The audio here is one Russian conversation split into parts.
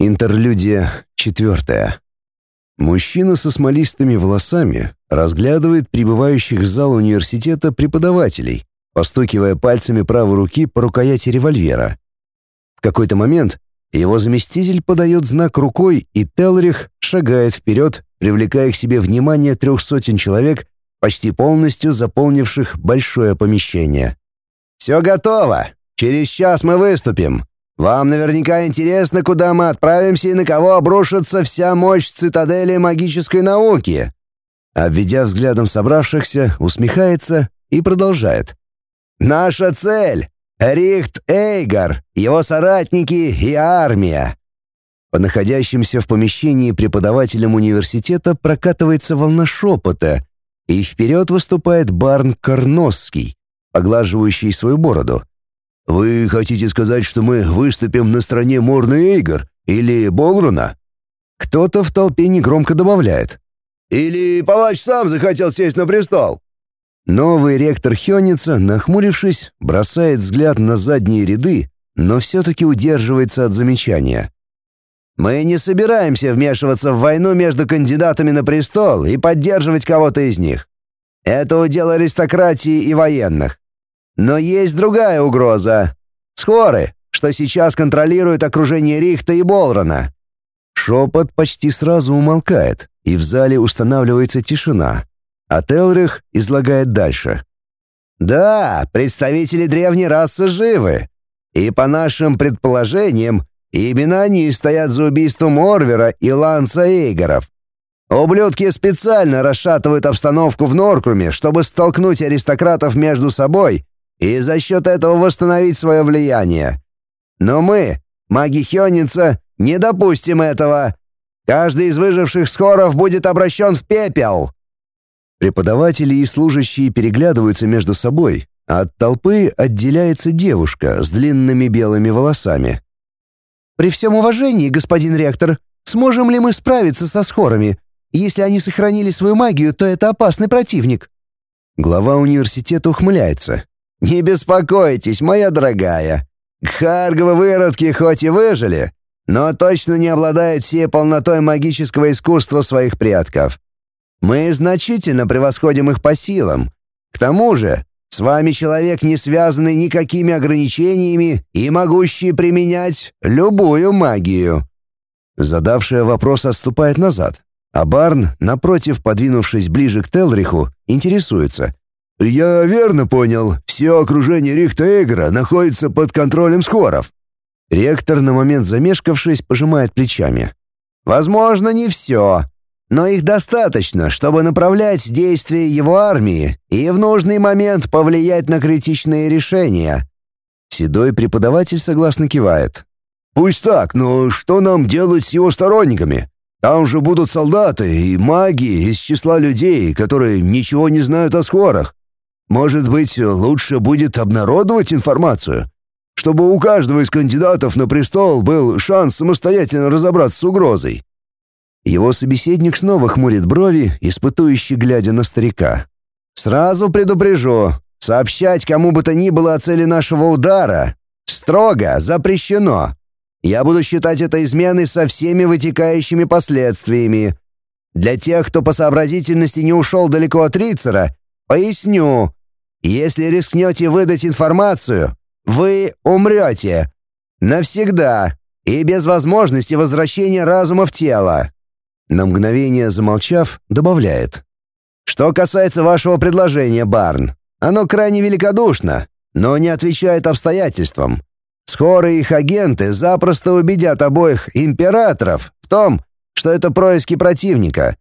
Интерлюдия четвертая. Мужчина со смолистыми волосами разглядывает прибывающих в зал университета преподавателей, постукивая пальцами правой руки по рукояти револьвера. В какой-то момент его заместитель подает знак рукой, и Телрих шагает вперед, привлекая к себе внимание трех сотен человек, почти полностью заполнивших большое помещение. «Все готово! Через час мы выступим!» Вам наверняка интересно, куда мы отправимся и на кого обрушится вся мощь цитадели магической науки». Обведя взглядом собравшихся, усмехается и продолжает. «Наша цель — Рихт Эйгар, его соратники и армия». По находящимся в помещении преподавателям университета прокатывается волна шепота, и вперед выступает Барн Карносский, поглаживающий свою бороду. «Вы хотите сказать, что мы выступим на стороне Морна Эйгор или Болруна?» Кто-то в толпе негромко добавляет. «Или палач сам захотел сесть на престол?» Новый ректор Хёница, нахмурившись, бросает взгляд на задние ряды, но все-таки удерживается от замечания. «Мы не собираемся вмешиваться в войну между кандидатами на престол и поддерживать кого-то из них. Это удел аристократии и военных. Но есть другая угроза. Скоры, что сейчас контролируют окружение Рихта и Болрона. Шепот почти сразу умолкает, и в зале устанавливается тишина. А Телрих излагает дальше. «Да, представители древней расы живы. И по нашим предположениям, именно они стоят за убийством Орвера и Ланса Эйгоров. Ублюдки специально расшатывают обстановку в Норкруме, чтобы столкнуть аристократов между собой и за счет этого восстановить свое влияние. Но мы, маги Хённица, не допустим этого. Каждый из выживших скоров будет обращен в пепел». Преподаватели и служащие переглядываются между собой, от толпы отделяется девушка с длинными белыми волосами. «При всем уважении, господин ректор, сможем ли мы справиться со схорами? Если они сохранили свою магию, то это опасный противник». Глава университета ухмыляется. «Не беспокойтесь, моя дорогая. Харговы выродки хоть и выжили, но точно не обладают всей полнотой магического искусства своих предков. Мы значительно превосходим их по силам. К тому же, с вами человек, не связанный никакими ограничениями и могущий применять любую магию». Задавшая вопрос отступает назад, а Барн, напротив, подвинувшись ближе к Телриху, интересуется. «Я верно понял, все окружение Рихта Эгра находится под контролем скоров». Ректор, на момент замешкавшись, пожимает плечами. «Возможно, не все, но их достаточно, чтобы направлять действия его армии и в нужный момент повлиять на критичные решения». Седой преподаватель согласно кивает. «Пусть так, но что нам делать с его сторонниками? Там же будут солдаты и маги из числа людей, которые ничего не знают о скорах. Может быть, лучше будет обнародовать информацию, чтобы у каждого из кандидатов на престол был шанс самостоятельно разобраться с угрозой. Его собеседник снова хмурит брови, испытующий, глядя на старика. «Сразу предупрежу, сообщать кому бы то ни было о цели нашего удара строго запрещено. Я буду считать это изменой со всеми вытекающими последствиями. Для тех, кто по сообразительности не ушел далеко от Рицера, поясню, если рискнете выдать информацию, вы умрете. Навсегда и без возможности возвращения разума в тело». На мгновение замолчав, добавляет. «Что касается вашего предложения, Барн, оно крайне великодушно, но не отвечает обстоятельствам. Скоро их агенты запросто убедят обоих императоров в том, что это происки противника.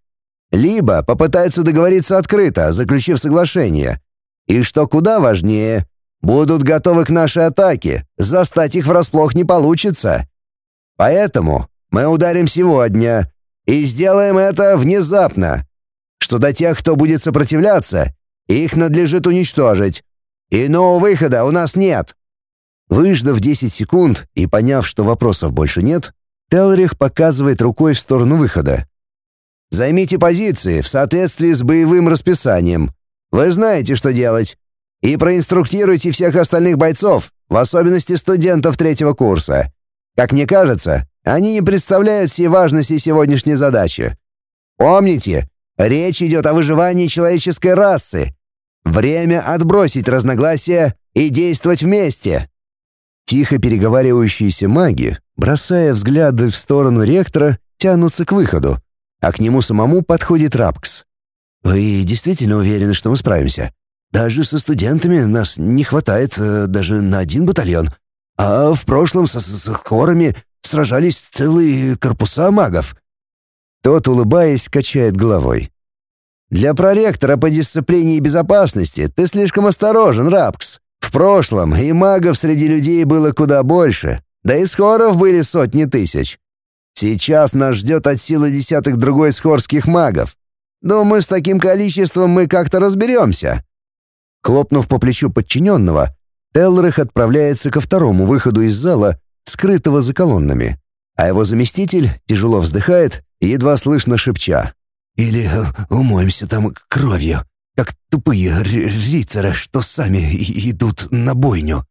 Либо попытаются договориться открыто, заключив соглашение, и что куда важнее, будут готовы к нашей атаке, застать их врасплох не получится. Поэтому мы ударим сегодня и сделаем это внезапно, что до тех, кто будет сопротивляться, их надлежит уничтожить. Иного выхода у нас нет». Выждав 10 секунд и поняв, что вопросов больше нет, Телрих показывает рукой в сторону выхода. «Займите позиции в соответствии с боевым расписанием. Вы знаете, что делать. И проинструктируйте всех остальных бойцов, в особенности студентов третьего курса. Как мне кажется, Они не представляют всей важности сегодняшней задачи. Помните, речь идет о выживании человеческой расы. Время отбросить разногласия и действовать вместе. Тихо переговаривающиеся маги, бросая взгляды в сторону ректора, тянутся к выходу, а к нему самому подходит Рапкс. «Вы действительно уверены, что мы справимся? Даже со студентами нас не хватает э, даже на один батальон. А в прошлом со, с хорами сражались целые корпуса магов». Тот, улыбаясь, качает головой. «Для проректора по дисциплине и безопасности ты слишком осторожен, Рапкс. В прошлом и магов среди людей было куда больше, да и схоров были сотни тысяч. Сейчас нас ждет от силы десятых другой схорских магов. Думаю, с таким количеством мы как-то разберемся». Хлопнув по плечу подчиненного, Телрих отправляется ко второму выходу из зала, скрытого за колоннами, а его заместитель тяжело вздыхает, едва слышно шепча. «Или умоемся там кровью, как тупые рицары, что сами идут на бойню».